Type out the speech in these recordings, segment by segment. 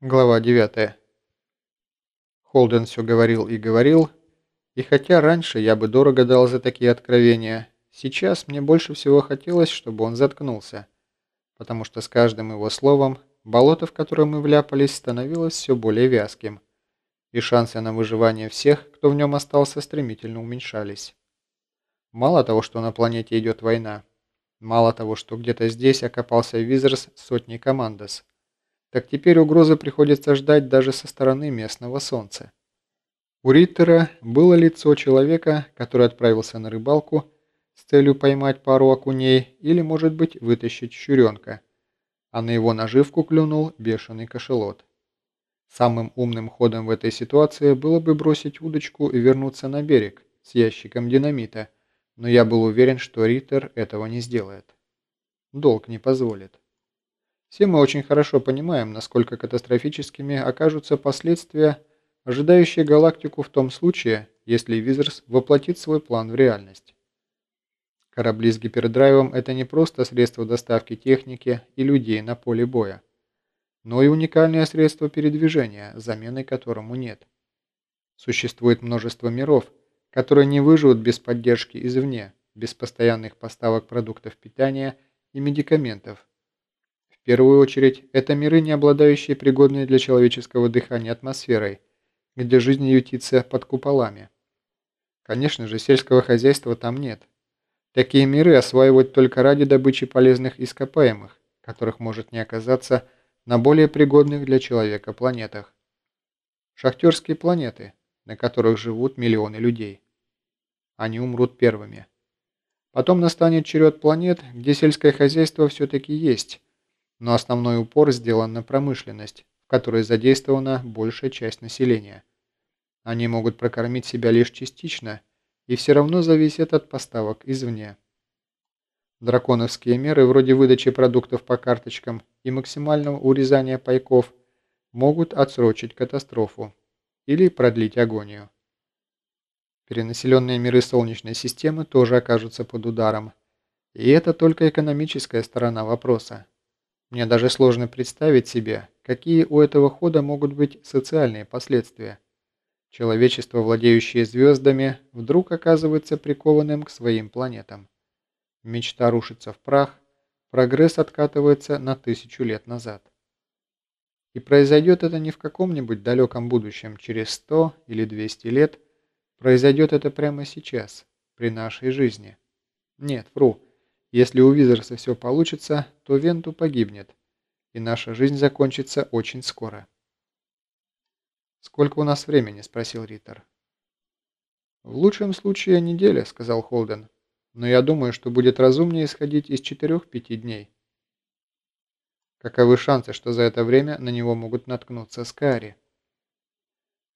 Глава 9. Холден все говорил и говорил, и хотя раньше я бы дорого дал за такие откровения, сейчас мне больше всего хотелось, чтобы он заткнулся, потому что с каждым его словом болото, в которое мы вляпались, становилось все более вязким, и шансы на выживание всех, кто в нем остался, стремительно уменьшались. Мало того, что на планете идет война, мало того, что где-то здесь окопался Визерс сотни командос, так теперь угрозы приходится ждать даже со стороны местного солнца. У Риттера было лицо человека, который отправился на рыбалку с целью поймать пару окуней или, может быть, вытащить щуренка, а на его наживку клюнул бешеный кошелот. Самым умным ходом в этой ситуации было бы бросить удочку и вернуться на берег с ящиком динамита, но я был уверен, что Риттер этого не сделает. Долг не позволит. Все мы очень хорошо понимаем, насколько катастрофическими окажутся последствия, ожидающие галактику в том случае, если Визерс воплотит свой план в реальность. Корабли с гипердрайвом – это не просто средство доставки техники и людей на поле боя, но и уникальное средство передвижения, замены которому нет. Существует множество миров, которые не выживут без поддержки извне, без постоянных поставок продуктов питания и медикаментов, первую очередь, это миры, не обладающие пригодной для человеческого дыхания атмосферой, где жизнь ютится под куполами. Конечно же, сельского хозяйства там нет. Такие миры осваивают только ради добычи полезных ископаемых, которых может не оказаться на более пригодных для человека планетах. Шахтерские планеты, на которых живут миллионы людей. Они умрут первыми. Потом настанет черед планет, где сельское хозяйство все-таки есть, но основной упор сделан на промышленность, в которой задействована большая часть населения. Они могут прокормить себя лишь частично и все равно зависят от поставок извне. Драконовские меры вроде выдачи продуктов по карточкам и максимального урезания пайков могут отсрочить катастрофу или продлить агонию. Перенаселенные миры Солнечной системы тоже окажутся под ударом. И это только экономическая сторона вопроса. Мне даже сложно представить себе, какие у этого хода могут быть социальные последствия. Человечество, владеющее звездами, вдруг оказывается прикованным к своим планетам. Мечта рушится в прах, прогресс откатывается на тысячу лет назад. И произойдет это не в каком-нибудь далеком будущем, через сто или двести лет, произойдет это прямо сейчас, при нашей жизни. Нет, вру. Если у Визерса все получится, то Венту погибнет, и наша жизнь закончится очень скоро. «Сколько у нас времени?» – спросил Риттер. «В лучшем случае неделя», – сказал Холден. «Но я думаю, что будет разумнее исходить из четырех-пяти дней». Каковы шансы, что за это время на него могут наткнуться Скари?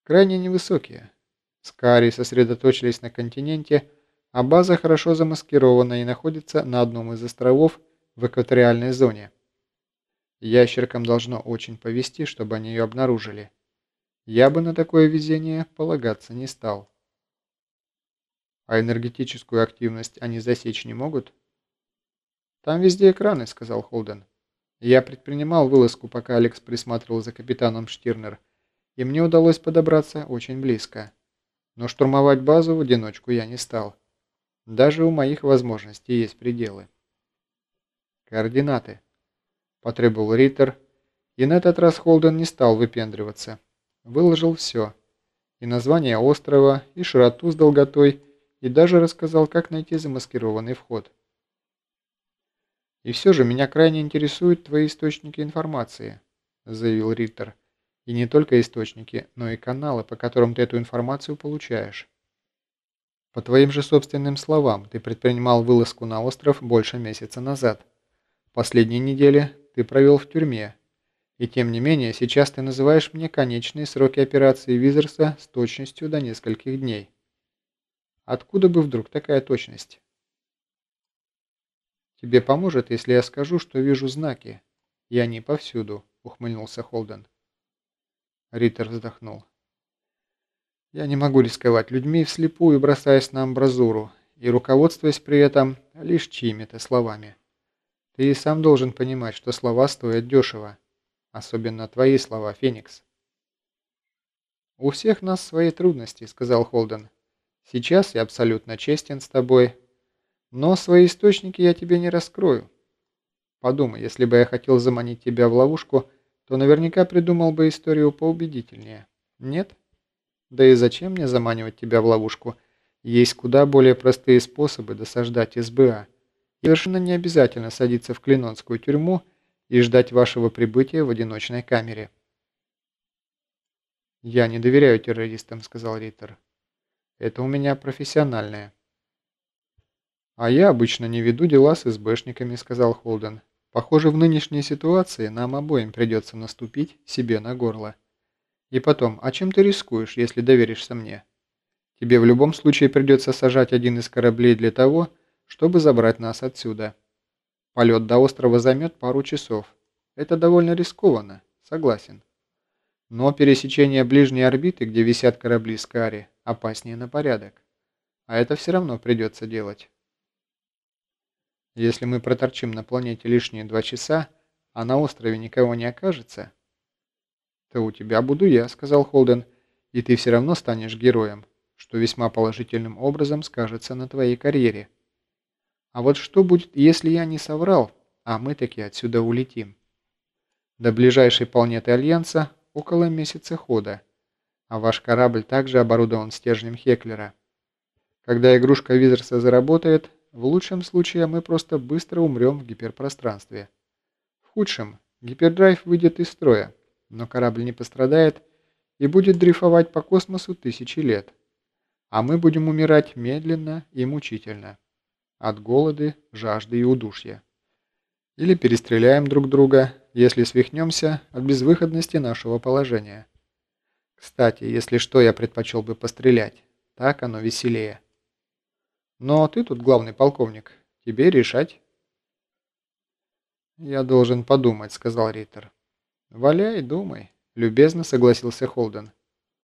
Крайне невысокие. Скари сосредоточились на континенте, а база хорошо замаскирована и находится на одном из островов в экваториальной зоне. Ящеркам должно очень повезти, чтобы они ее обнаружили. Я бы на такое везение полагаться не стал. А энергетическую активность они засечь не могут? Там везде экраны, сказал Холден. Я предпринимал вылазку, пока Алекс присматривал за капитаном Штирнер, и мне удалось подобраться очень близко. Но штурмовать базу в одиночку я не стал. Даже у моих возможностей есть пределы. Координаты. Потребовал Риттер, и на этот раз Холден не стал выпендриваться. Выложил все. И название острова, и широту с долготой, и даже рассказал, как найти замаскированный вход. «И все же меня крайне интересуют твои источники информации», заявил Риттер. «И не только источники, но и каналы, по которым ты эту информацию получаешь». По твоим же собственным словам, ты предпринимал вылазку на остров больше месяца назад. Последние недели ты провел в тюрьме. И тем не менее, сейчас ты называешь мне конечные сроки операции Визерса с точностью до нескольких дней. Откуда бы вдруг такая точность? Тебе поможет, если я скажу, что вижу знаки, и они повсюду, ухмыльнулся Холден. Риттер вздохнул. Я не могу рисковать людьми вслепую, бросаясь на амбразуру, и руководствуясь при этом лишь чьими-то словами. Ты и сам должен понимать, что слова стоят дешево. Особенно твои слова, Феникс. «У всех нас свои трудности», — сказал Холден. «Сейчас я абсолютно честен с тобой, но свои источники я тебе не раскрою. Подумай, если бы я хотел заманить тебя в ловушку, то наверняка придумал бы историю поубедительнее. Нет? Да и зачем мне заманивать тебя в ловушку? Есть куда более простые способы досаждать СБА. И совершенно не обязательно садиться в Клинонскую тюрьму и ждать вашего прибытия в одиночной камере. «Я не доверяю террористам», — сказал Риттер. «Это у меня профессиональное». «А я обычно не веду дела с СБшниками», — сказал Холден. «Похоже, в нынешней ситуации нам обоим придется наступить себе на горло. И потом, а чем ты рискуешь, если доверишься мне? Тебе в любом случае придется сажать один из кораблей для того, чтобы забрать нас отсюда. Полет до острова займет пару часов. Это довольно рискованно, согласен. Но пересечение ближней орбиты, где висят корабли Скари, опаснее на порядок. А это все равно придется делать». Если мы проторчим на планете лишние два часа, а на острове никого не окажется, то у тебя буду я, сказал Холден, и ты все равно станешь героем, что весьма положительным образом скажется на твоей карьере. А вот что будет, если я не соврал, а мы таки отсюда улетим? До ближайшей планеты Альянса около месяца хода, а ваш корабль также оборудован стержнем Хеклера. Когда игрушка Визерса заработает, в лучшем случае мы просто быстро умрем в гиперпространстве. В худшем гипердрайв выйдет из строя, но корабль не пострадает и будет дрейфовать по космосу тысячи лет. А мы будем умирать медленно и мучительно. От голода, жажды и удушья. Или перестреляем друг друга, если свихнемся от безвыходности нашего положения. Кстати, если что, я предпочел бы пострелять. Так оно веселее. Но ты тут главный полковник. Тебе решать. «Я должен подумать», — сказал Риттер. «Валяй, думай», — любезно согласился Холден.